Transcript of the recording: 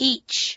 peach